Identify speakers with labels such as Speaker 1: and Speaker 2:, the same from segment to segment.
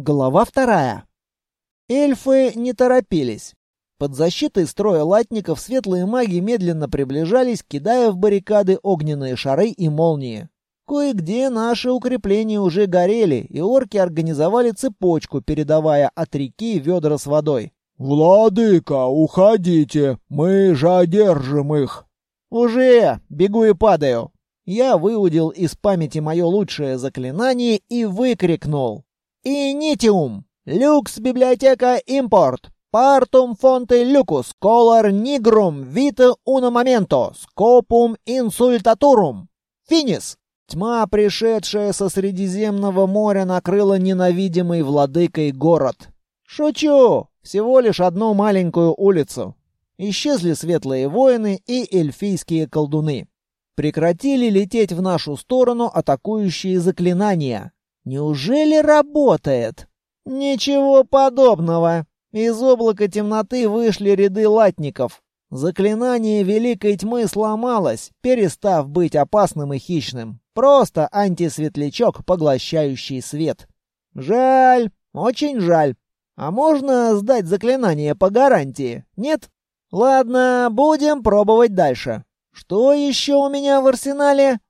Speaker 1: Глава вторая. Эльфы не торопились. Под защитой строя латников светлые маги медленно приближались, кидая в баррикады огненные шары и молнии. Кое-где наши укрепления уже горели, и орки организовали цепочку, передавая от реки ведра с водой.
Speaker 2: «Владыка, уходите, мы же одержим их!»
Speaker 1: «Уже! Бегу и падаю!» Я выудил из памяти мое лучшее заклинание и выкрикнул. «Инитиум! Люкс библиотека импорт! Партум фонте люкус, колор нигрум, вита уна моменто, скопум инсультатурум! Финис!» Тьма, пришедшая со Средиземного моря, накрыла ненавидимый владыкой город. «Шучу! Всего лишь одну маленькую улицу. Исчезли светлые воины и эльфийские колдуны. Прекратили лететь в нашу сторону атакующие заклинания. Неужели работает? Ничего подобного. Из облака темноты вышли ряды латников. Заклинание Великой Тьмы сломалось, перестав быть опасным и хищным. Просто антисветлячок, поглощающий свет. Жаль, очень жаль. А можно сдать заклинание по гарантии? Нет? Ладно, будем пробовать дальше. Что еще у меня в арсенале?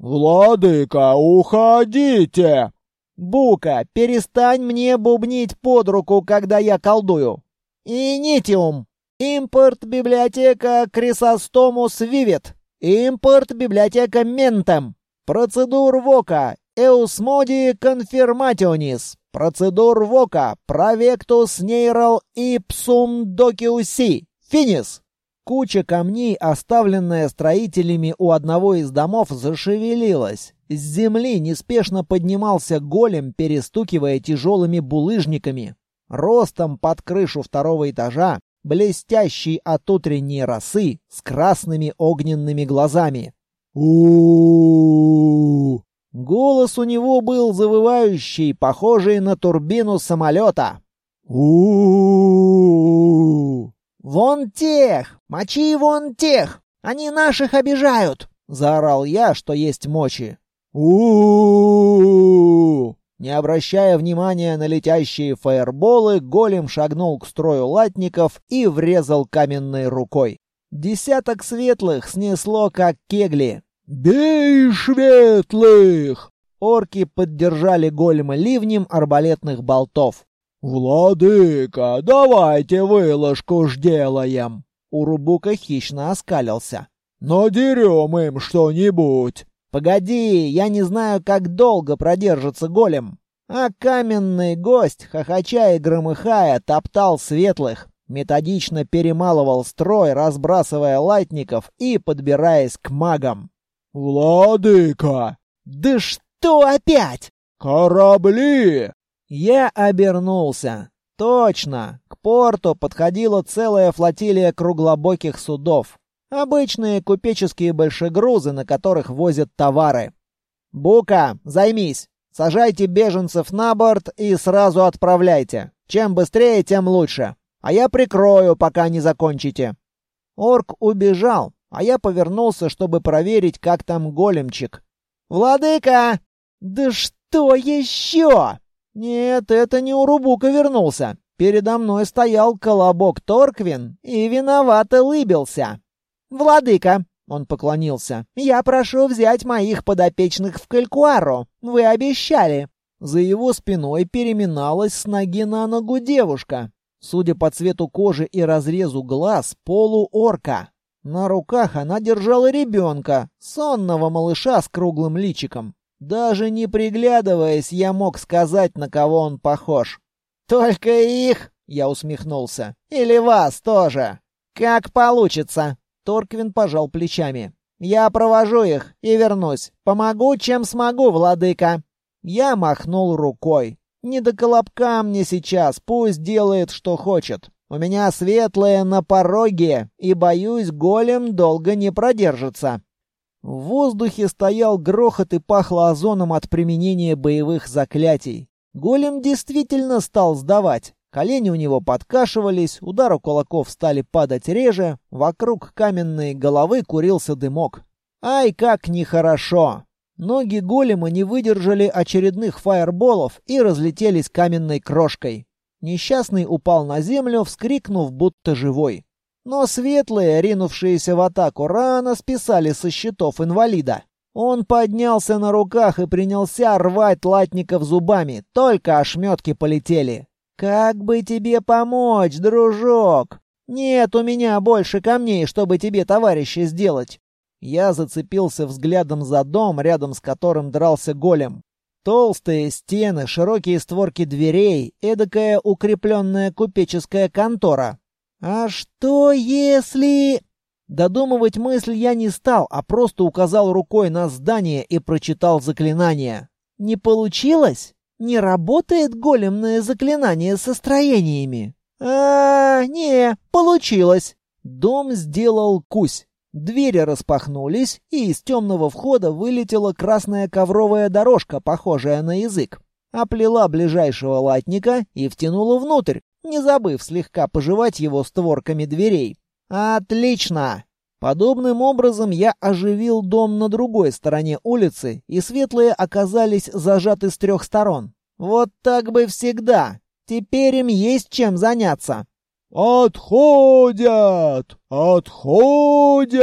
Speaker 2: «Владыка, уходите!»
Speaker 1: «Бука, перестань мне бубнить под руку, когда я колдую!» «Инитиум! Импорт библиотека Крисостомус Вивет! Импорт библиотека Ментем! Процедур Вока! Эусмоди Конфирматионис! Процедур Вока! Провектус Нейрал Ипсум Докиуси! Финис!» Куча камней, оставленная строителями у одного из домов, зашевелилась. С земли неспешно поднимался голем, перестукивая тяжелыми булыжниками. Ростом под крышу второго этажа, блестящий от утренней росы, с красными огненными глазами.
Speaker 2: у
Speaker 1: Голос у него был завывающий, похожий на турбину самолета.
Speaker 2: у
Speaker 1: «Вон тех! Мочи вон тех! Они наших обижают!» — заорал я, что есть мочи.
Speaker 2: У
Speaker 1: Не обращая внимания на летящие фаерболы, голем шагнул к строю латников и врезал каменной рукой. Десяток светлых снесло, как кегли.
Speaker 2: «Бей светлых!»
Speaker 1: Орки поддержали голема ливнем арбалетных болтов.
Speaker 2: «Владыка, давайте выложку сделаем!»
Speaker 1: Урубука хищно оскалился.
Speaker 2: «Надерем им что-нибудь!»
Speaker 1: «Погоди, я не знаю, как долго продержится голем!» А каменный гость, хохоча и громыхая, топтал светлых, методично перемалывал строй, разбрасывая латников и подбираясь к магам.
Speaker 2: «Владыка!»
Speaker 1: «Да что опять?»
Speaker 2: «Корабли!»
Speaker 1: Я обернулся. Точно, к порту подходила целая флотилия круглобоких судов. Обычные купеческие большегрузы, на которых возят товары. «Бука, займись! Сажайте беженцев на борт и сразу отправляйте. Чем быстрее, тем лучше. А я прикрою, пока не закончите». Орк убежал, а я повернулся, чтобы проверить, как там големчик. «Владыка! Да что еще?» Нет, это не Урубука вернулся. Передо мной стоял колобок Торквин и виновато лыбился. «Владыка!» — он поклонился. «Я прошу взять моих подопечных в Калькуару. Вы обещали!» За его спиной переминалась с ноги на ногу девушка. Судя по цвету кожи и разрезу глаз, полуорка. На руках она держала ребенка, сонного малыша с круглым личиком. Даже не приглядываясь, я мог сказать, на кого он похож. «Только их!» — я усмехнулся. «Или вас тоже!» «Как получится!» — Торквин пожал плечами. «Я провожу их и вернусь. Помогу, чем смогу, владыка!» Я махнул рукой. «Не до колобка мне сейчас, пусть делает, что хочет. У меня светлое на пороге, и, боюсь, голем долго не продержится». В воздухе стоял грохот и пахло озоном от применения боевых заклятий. Голем действительно стал сдавать. Колени у него подкашивались, удары кулаков стали падать реже, вокруг каменной головы курился дымок. Ай, как нехорошо! Ноги голема не выдержали очередных фаерболов и разлетелись каменной крошкой. Несчастный упал на землю, вскрикнув, будто живой. Но светлые, ринувшиеся в атаку, рано списали со счетов инвалида. Он поднялся на руках и принялся рвать латников зубами, только ошметки полетели. «Как бы тебе помочь, дружок? Нет у меня больше камней, чтобы тебе товарища сделать. Я зацепился взглядом за дом, рядом с которым дрался голем. Толстые стены, широкие створки дверей, эдакая укрепленная купеческая контора. А что если... Додумывать мысль я не стал, а просто указал рукой на здание и прочитал заклинание. Не получилось? Не работает големное заклинание со строениями? А, не, получилось. Дом сделал кусь. Двери распахнулись, и из темного входа вылетела красная ковровая дорожка, похожая на язык. Оплела ближайшего латника и втянула внутрь, не забыв слегка пожевать его створками дверей. «Отлично!» Подобным образом я оживил дом на другой стороне улицы, и светлые оказались зажаты с трех сторон. Вот так бы всегда. Теперь им есть чем заняться.
Speaker 2: «Отходят! Отходят!»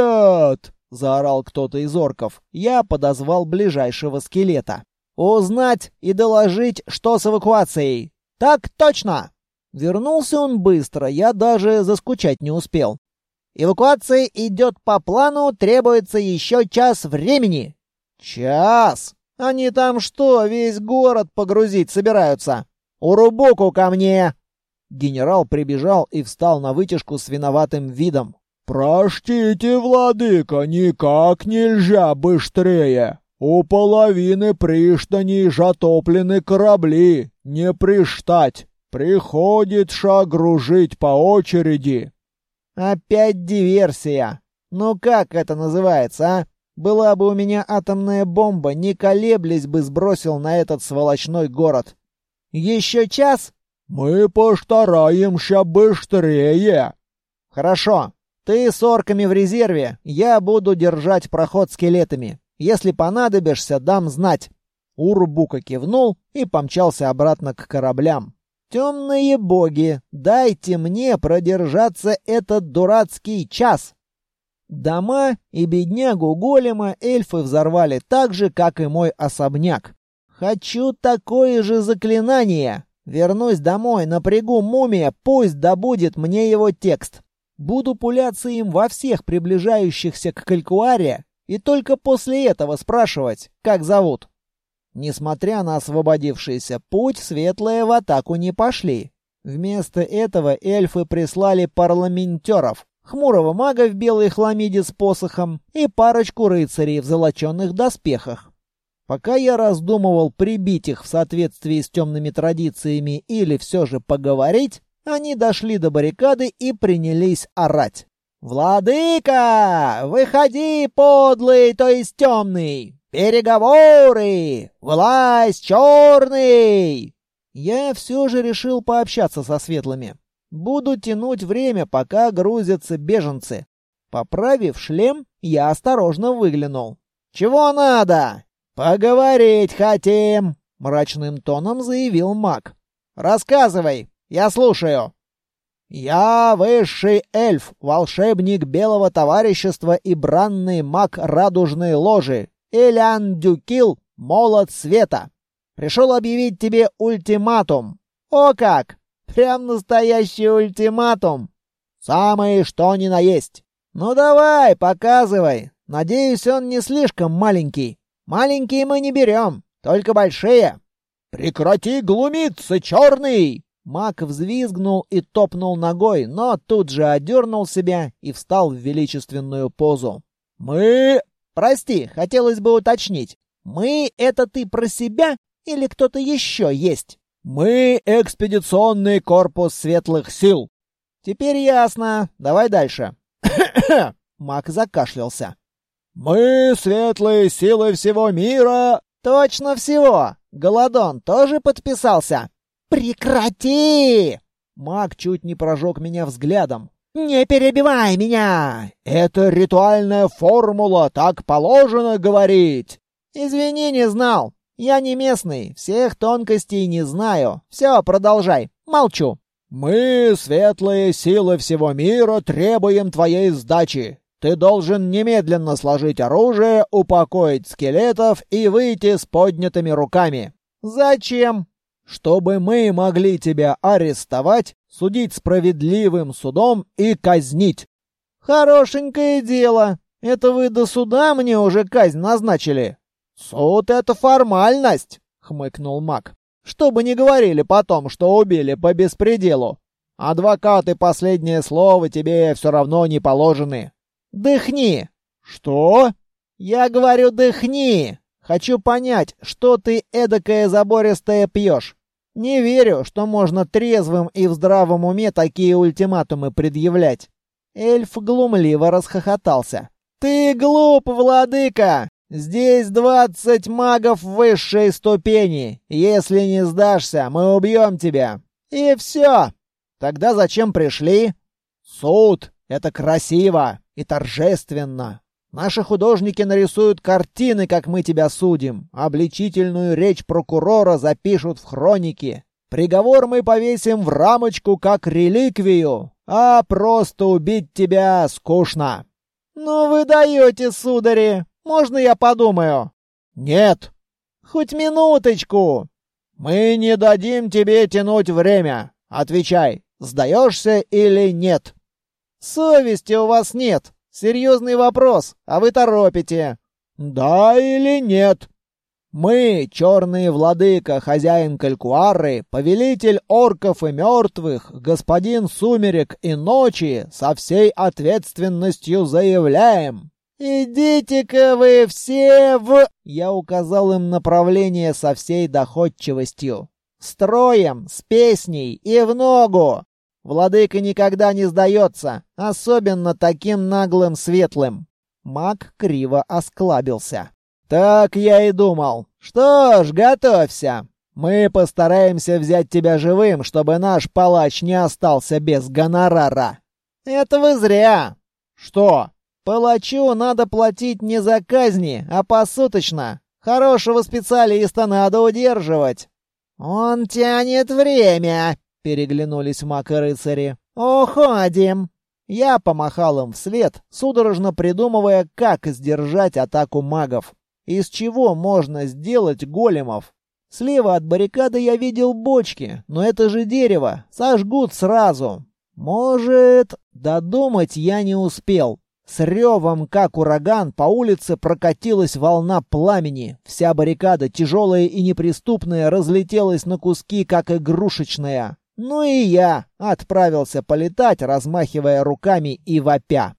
Speaker 2: — заорал кто-то из орков. Я подозвал ближайшего скелета.
Speaker 1: «Узнать и доложить, что с эвакуацией!» «Так точно!» Вернулся он быстро, я даже заскучать не успел. «Эвакуация идет по плану, требуется еще час времени». «Час? Они там что, весь город погрузить собираются?» «Урубуку ко мне!» Генерал прибежал и встал на вытяжку с виноватым видом.
Speaker 2: «Простите, владыка, никак нельзя быстрее. У половины приштаней жатоплены корабли, не приштать. Приходится гружить по очереди».
Speaker 1: «Опять диверсия. Ну как это называется, а? Была бы у меня атомная бомба, не колеблясь бы сбросил на этот сволочной город. Еще час,
Speaker 2: «Мы постараемся быстрее!»
Speaker 1: «Хорошо. Ты с орками в резерве. Я буду держать проход скелетами. Если понадобишься, дам знать». Урбука кивнул и помчался обратно к кораблям. «Темные боги, дайте мне продержаться этот дурацкий час!» Дома и беднягу голема эльфы взорвали так же, как и мой особняк. «Хочу такое же заклинание!» Вернусь домой, напрягу мумия, пусть добудет мне его текст. Буду пуляться им во всех приближающихся к Калькуаре и только после этого спрашивать, как зовут. Несмотря на освободившийся путь, светлые в атаку не пошли. Вместо этого эльфы прислали парламентеров, хмурого мага в белой хламиде с посохом и парочку рыцарей в золоченных доспехах. Пока я раздумывал прибить их в соответствии с темными традициями или все же поговорить, они дошли до баррикады и принялись орать. «Владыка! Выходи, подлый, то есть темный! Переговоры! Власть черный!» Я все же решил пообщаться со светлыми. Буду тянуть время, пока грузятся беженцы. Поправив шлем, я осторожно выглянул. «Чего надо?» «Поговорить хотим!» — мрачным тоном заявил маг. «Рассказывай, я слушаю!» «Я высший эльф, волшебник Белого Товарищества и бранный маг Радужной Ложи, Элян Дюкил, Молот Света. Пришел объявить тебе ультиматум. О как! Прям настоящий ультиматум! Самое что ни на есть. Ну давай, показывай. Надеюсь, он не слишком маленький». Маленькие мы не берем, только большие». «Прекрати глумиться, черный!» Мак взвизгнул и топнул ногой, но тут же одернул себя и встал в величественную позу. «Мы...» «Прости, хотелось бы уточнить. Мы — это ты про себя или кто-то еще есть?»
Speaker 2: «Мы — экспедиционный корпус светлых сил».
Speaker 1: «Теперь ясно. Давай дальше». Мак закашлялся.
Speaker 2: «Мы светлые силы всего мира!»
Speaker 1: «Точно всего! Голодон тоже подписался!» «Прекрати!» Маг чуть не прожег меня взглядом. «Не перебивай меня!»
Speaker 2: «Это ритуальная формула, так положено говорить!»
Speaker 1: «Извини, не знал. Я не местный, всех тонкостей не знаю. Все, продолжай. Молчу».
Speaker 2: «Мы, светлые силы всего мира, требуем твоей сдачи. Ты должен немедленно сложить оружие, упокоить скелетов и выйти с поднятыми руками».
Speaker 1: «Зачем?»
Speaker 2: «Чтобы мы могли тебя арестовать, судить справедливым судом и казнить».
Speaker 1: «Хорошенькое дело. Это вы до суда мне уже казнь назначили?» «Суд — это формальность», — хмыкнул маг. Чтобы не говорили потом, что убили по беспределу. Адвокаты последнее слово тебе все равно не положены. Дыхни. Что? Я говорю, дыхни. Хочу понять, что ты эдакое забористое пьешь. Не верю, что можно трезвым и в здравом уме такие ультиматумы предъявлять. Эльф глумливо расхохотался. «Ты глуп, владыка! «Здесь двадцать магов высшей ступени. Если не сдашься, мы убьем тебя. И все. Тогда зачем пришли?» «Суд. Это красиво и торжественно. Наши художники нарисуют картины, как мы тебя судим. Обличительную речь прокурора запишут в хронике. Приговор мы повесим в рамочку, как реликвию. А просто убить тебя скучно». «Ну вы даете, судари!» Можно я подумаю?» «Нет». «Хоть минуточку». «Мы не дадим тебе тянуть время. Отвечай, сдаешься или нет?» «Совести у вас нет. Серьезный вопрос, а вы торопите». «Да или нет?» «Мы, черный владыка, хозяин Калькуары, повелитель орков и мертвых, господин Сумерек и Ночи, со всей ответственностью заявляем, «Идите-ка вы все в...» Я указал им направление со всей доходчивостью. «Строем, с песней и в ногу!» Владыка никогда не сдается, особенно таким наглым светлым. Маг криво осклабился. «Так я и думал. Что ж, готовься. Мы постараемся взять тебя живым, чтобы наш палач не остался без гонорара». «Это вы зря». «Что?» Палачу надо платить не за казни, а посуточно. Хорошего специалиста надо удерживать. Он тянет время, переглянулись маг и рыцари. Уходим. Я помахал им вслед, судорожно придумывая, как сдержать атаку магов. Из чего можно сделать големов? Слева от баррикады я видел бочки, но это же дерево, сожгут сразу. Может, додумать я не успел. С ревом, как ураган, по улице прокатилась волна пламени. Вся баррикада, тяжелая и неприступная, разлетелась на куски, как игрушечная. Ну и я отправился полетать, размахивая руками и вопя.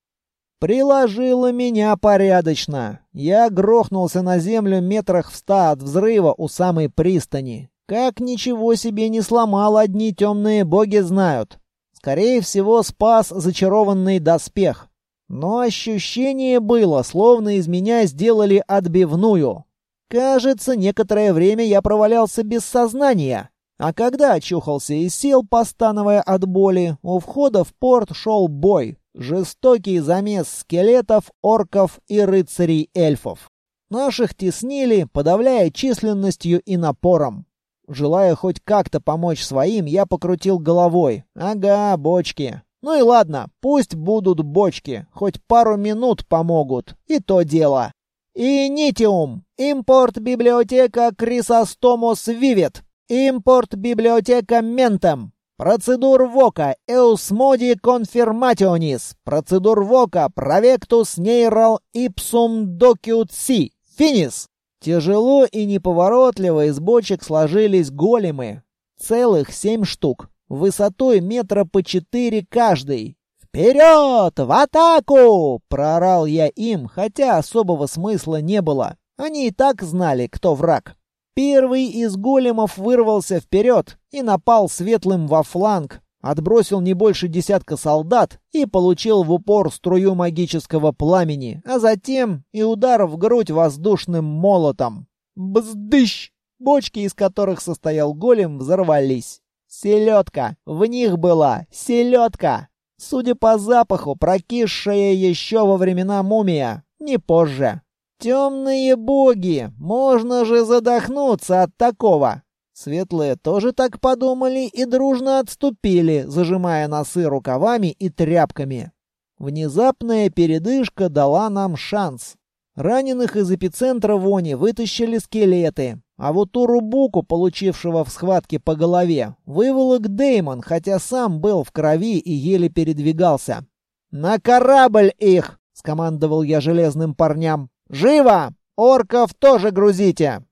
Speaker 1: Приложило меня порядочно. Я грохнулся на землю метрах в ста от взрыва у самой пристани. Как ничего себе не сломал, одни темные боги знают. Скорее всего, спас зачарованный доспех. Но ощущение было, словно из меня сделали отбивную. Кажется, некоторое время я провалялся без сознания. А когда очухался и сел, постановая от боли, у входа в порт шел бой. Жестокий замес скелетов, орков и рыцарей-эльфов. Наших теснили, подавляя численностью и напором. Желая хоть как-то помочь своим, я покрутил головой. Ага, бочки. Ну и ладно, пусть будут бочки, хоть пару минут помогут, и то дело. Инитиум, импорт библиотека Крисостомос Вивет, импорт библиотека Ментем, процедур вока Эусмоди конфирматионис, процедур вока Провектус Нейрал Ипсум Докиут Си, Финис. Тяжело и неповоротливо из бочек сложились големы. Целых семь штук высотой метра по четыре каждый. «Вперед! В атаку!» — проорал я им, хотя особого смысла не было. Они и так знали, кто враг. Первый из големов вырвался вперед и напал светлым во фланг, отбросил не больше десятка солдат и получил в упор струю магического пламени, а затем и удар в грудь воздушным молотом. Бздыщ! Бочки, из которых состоял голем, взорвались. Селедка! В них была селедка! Судя по запаху, прокисшая еще во времена мумия, не позже. Темные боги! Можно же задохнуться от такого! Светлые тоже так подумали и дружно отступили, зажимая носы рукавами и тряпками. Внезапная передышка дала нам шанс. Раненых из эпицентра вони вытащили скелеты, а вот Урубуку, получившего в схватке по голове, выволок Деймон, хотя сам был в крови и еле передвигался. «На корабль их!» — скомандовал я железным парням. «Живо! Орков тоже грузите!»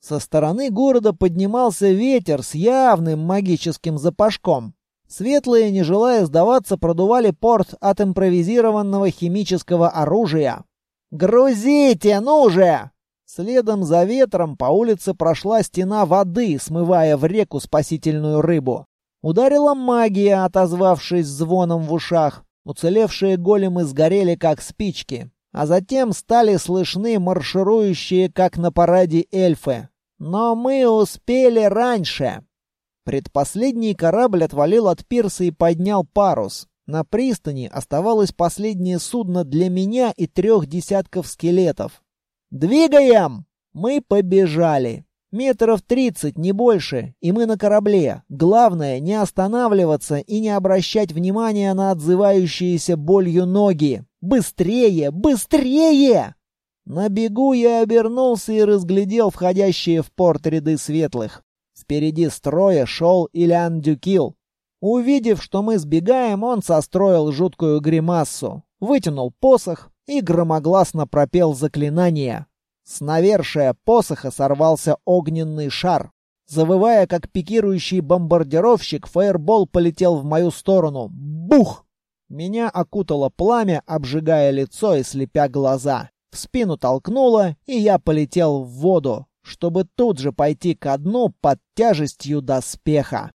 Speaker 1: Со стороны города поднимался ветер с явным магическим запашком. Светлые, не желая сдаваться, продували порт от импровизированного химического оружия. «Грузите, ну же!» Следом за ветром по улице прошла стена воды, смывая в реку спасительную рыбу. Ударила магия, отозвавшись звоном в ушах. Уцелевшие големы сгорели, как спички. А затем стали слышны марширующие, как на параде, эльфы. Но мы успели раньше. Предпоследний корабль отвалил от пирса и поднял парус. На пристани оставалось последнее судно для меня и трех десятков скелетов. «Двигаем!» Мы побежали. Метров тридцать, не больше, и мы на корабле. Главное, не останавливаться и не обращать внимания на отзывающиеся болью ноги. Быстрее! Быстрее! На бегу я обернулся и разглядел входящие в порт ряды светлых. Впереди строя шел Ильян Дюкил. Увидев, что мы сбегаем, он состроил жуткую гримассу, вытянул посох и громогласно пропел заклинание. С навершия посоха сорвался огненный шар. Завывая, как пикирующий бомбардировщик, фаербол полетел в мою сторону. Бух! Меня окутало пламя, обжигая лицо и слепя глаза. В спину толкнуло, и я полетел в воду, чтобы тут же пойти ко дну под тяжестью доспеха.